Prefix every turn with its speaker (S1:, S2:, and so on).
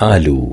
S1: قالوا